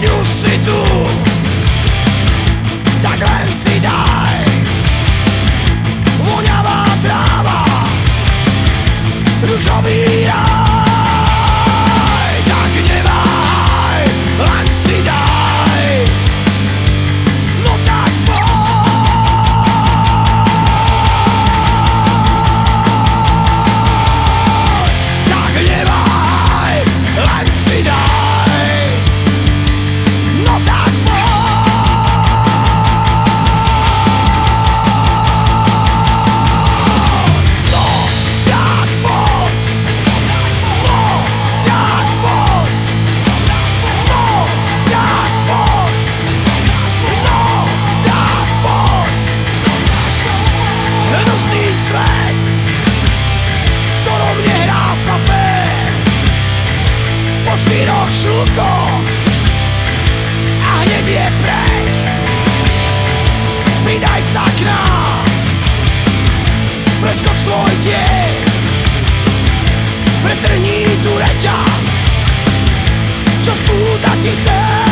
you see tudo. what you say?